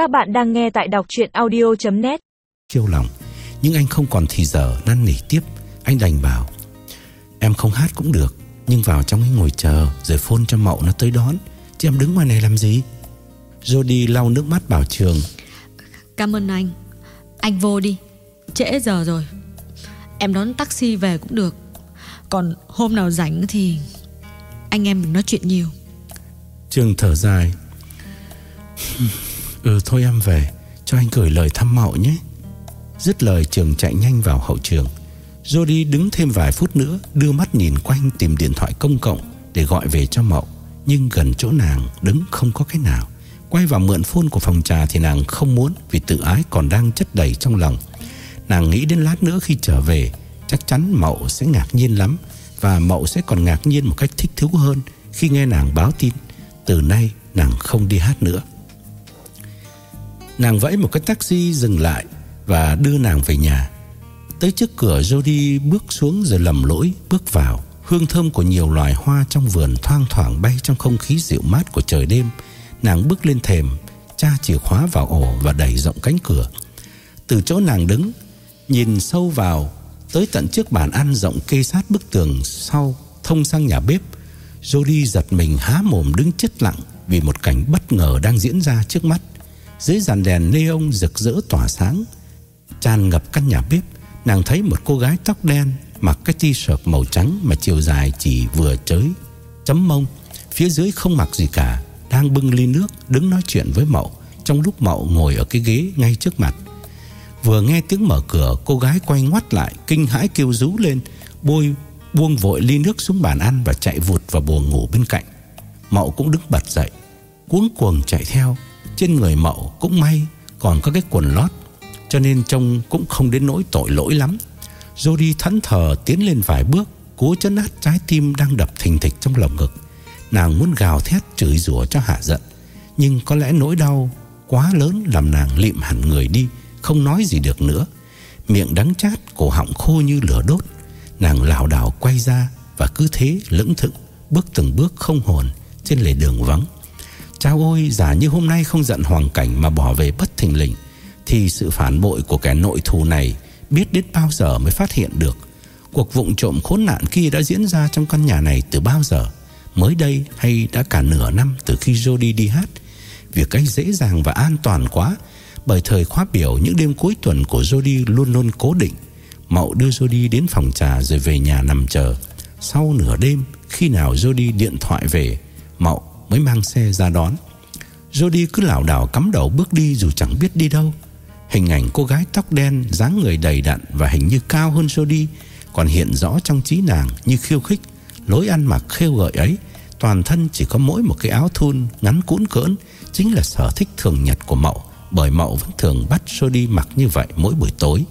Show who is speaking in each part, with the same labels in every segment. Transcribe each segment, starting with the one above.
Speaker 1: Các bạn đang nghe tại đọc chuyện audio.net
Speaker 2: Chiêu lòng Nhưng anh không còn thì giờ năn nỉ tiếp. Anh đành bảo Em không hát cũng được Nhưng vào trong cái ngồi chờ Rồi phone cho mậu nó tới đón. Chứ em đứng ngoài này làm gì? Jody lau nước mắt bảo trường
Speaker 3: Cảm ơn anh. Anh vô đi. Trễ giờ rồi. Em đón taxi về cũng được. Còn hôm nào rảnh thì Anh em mình nói chuyện nhiều.
Speaker 2: Trường thở dài Ừ thôi em về, Cho anh gửi lời thăm mậu nhé. Dứt lời, trường chạy nhanh vào hậu trường. Jody đứng thêm vài phút nữa, Đưa mắt nhìn quanh tìm điện thoại công cộng Để gọi về cho mậu Nhưng gần chỗ nàng đứng không có cái nào. Quay vào mượn phone của phòng trà Thì nàng không muốn Vì tự ái còn đang chất đầy trong lòng. Nàng nghĩ đến lát nữa khi trở về, Chắc chắn Mậu sẽ ngạc nhiên lắm Và Mậu sẽ còn ngạc nhiên một cách thích thú hơn Khi nghe nàng báo tin. Từ nay nàng không đi hát nữa. Nàng vẫy một cái taxi dừng lại Và đưa nàng về nhà. Tới trước cửa, Jody bước xuống rồi lầm lỗi bước vào. Hương thơm của nhiều loài hoa trong vườn thoang thoảng bay trong không khí dịu mát của trời đêm. Nàng bước lên thềm Cha chìa khóa vào ổ và đẩy rộng cánh cửa. Từ chỗ nàng đứng, Nhìn sâu vào, Tới tận trước bàn ăn rộng kê sát bức tường sau Thông sang nhà bếp, Jody giật mình há mồm đứng chết lặng Vì một cảnh bất ngờ đang diễn ra trước mắt. Dưới dàn đèn neon rực rỡ tỏa sáng, Tràn ngập căn nhà bếp, Nàng thấy một cô gái tóc đen Mặc cái t-shirt màu trắng Mà chiều dài chỉ vừa chới Chấm mông. Phía dưới không mặc gì cả, Đang bưng ly nước, đứng nói chuyện với Mậu. Trong lúc Mậu ngồi ở cái ghế ngay trước mặt, Vừa nghe tiếng mở cửa, Cô gái quay ngoắt lại, Kinh hãi kêu rú lên, Bôi, buông vội ly nước xuống bàn ăn Và chạy vụt vào buồng ngủ bên cạnh. Mậu cũng đứng bật dậy, Cuống cuồng chạy theo. Trên người Mậu cũng may Còn có cái quần lót, Cho nên trông cũng không đến nỗi tội lỗi lắm. Jody thẫn thờ tiến lên vài bước, Cố chân nát trái tim đang đập thình thịch trong lòng ngực. Nàng muốn gào thét chửi rủa cho hạ giận, Nhưng có lẽ nỗi đau quá lớn làm nàng lịm hẳn người đi, không nói gì được nữa. Miệng đắng chát, Cổ họng khô như lửa đốt, Nàng lảo đảo quay ra Và cứ thế lững thững, Bước từng bước không hồn Trên lề đường vắng. Chao ôi giả như hôm nay không giận hoàng cảnh Mà bỏ về bất thình lình, Thì sự phản bội của kẻ nội thù này Biết đến bao giờ mới phát hiện được. Cuộc vụng trộm khốn nạn kia đã diễn ra Trong căn nhà này từ bao giờ? Mới đây hay đã cả nửa năm Từ khi Jody đi hát? Việc ấy dễ dàng và an toàn quá, bởi thời khóa biểu những đêm cuối tuần của Jody luôn luôn cố định. Mậu đưa Jody đến phòng trà rồi về nhà nằm chờ. Sau nửa đêm, Khi nào Jody điện thoại về, Mậu mới mang xe ra đón. Jody cứ lảo đảo cắm đầu bước đi Dù chẳng biết đi đâu. Hình ảnh cô gái tóc đen, dáng người đầy đặn Và hình như cao hơn Jody, Còn hiện rõ trong trí nàng như khiêu khích. Lối ăn mặc khêu gợi ấy, Toàn thân chỉ có mỗi một cái áo thun Ngắn cũn cỡn, Chính là sở thích thường nhật của Mậu, bởi Mậu vẫn thường bắt Jody mặc như vậy mỗi buổi tối.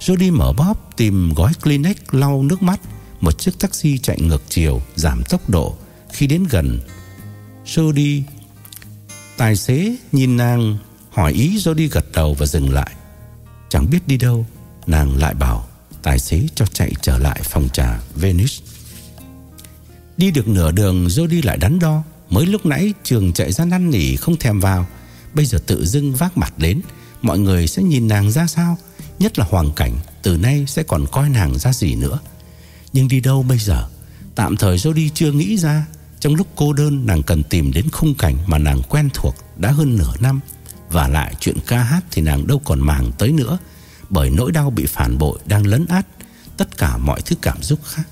Speaker 2: Jody mở bóp tìm gói Kleenex lau nước mắt, Một chiếc taxi chạy ngược chiều, Giảm tốc độ. Khi đến gần Jody Tài xế nhìn nàng, Hỏi ý Jody gật đầu và dừng lại. Chẳng biết đi đâu, Nàng lại bảo Tài xế cho chạy trở lại phòng trà Venice. Đi được nửa đường Jody lại đắn đo. Mới lúc nãy, trường chạy ra năn nỉ không thèm vào. Bây giờ tự dưng vác mặt đến, Mọi người sẽ nhìn nàng ra sao? Nhất là hoàng cảnh, Từ nay sẽ còn coi nàng ra gì nữa? Nhưng đi đâu bây giờ? Tạm thời Jody chưa nghĩ ra. Trong lúc cô đơn nàng cần tìm đến khung cảnh Mà nàng quen thuộc đã hơn nửa năm. Và lại chuyện ca hát Thì nàng đâu còn màng tới nữa Bởi nỗi đau bị phản bội đang lấn át Tất cả mọi thứ cảm xúc khác.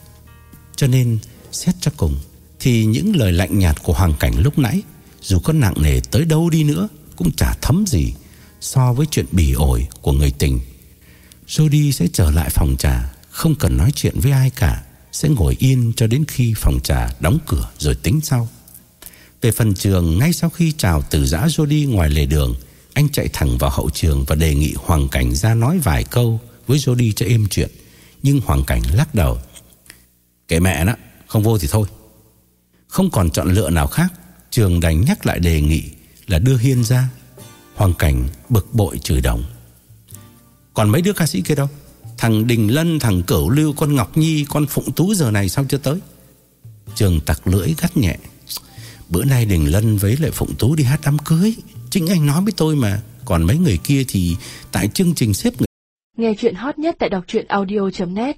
Speaker 2: Cho nên xét cho cùng Thì những lời lạnh nhạt của hoàng cảnh lúc nãy Dù có nặng nề tới đâu đi nữa cũng chả thấm gì so với chuyện bỉ ổi của người tình. Jody sẽ trở lại phòng trà, không cần nói chuyện với ai cả, sẽ ngồi yên cho đến khi phòng trà đóng cửa rồi tính sau. Về phần trường, ngay sau khi chào từ giã Jody ngoài lề đường, anh chạy thẳng vào hậu trường và đề nghị Hoàng Cảnh ra nói vài câu với Jody cho êm chuyện. Nhưng Hoàng Cảnh lắc đầu. Kệ mẹ đó, không vô thì thôi. Không còn chọn lựa nào khác, trường đành nhắc lại đề nghị là đưa Hiên ra Hoàng Cảnh bực bội chửi đồng Còn mấy đứa ca sĩ kia đâu Thằng Đình Lân, thằng Cửu Lưu Con Ngọc Nhi, con Phụng Tú giờ này sao chưa tới? Trường tặc lưỡi gắt nhẹ. Bữa nay Đình Lân với lại Phụng Tú đi hát đám cưới. Chính anh nói với tôi mà. Còn mấy người kia thì Tại chương trình xếp người.
Speaker 1: Nghe chuyện hot nhất tại đọc truyện audio.net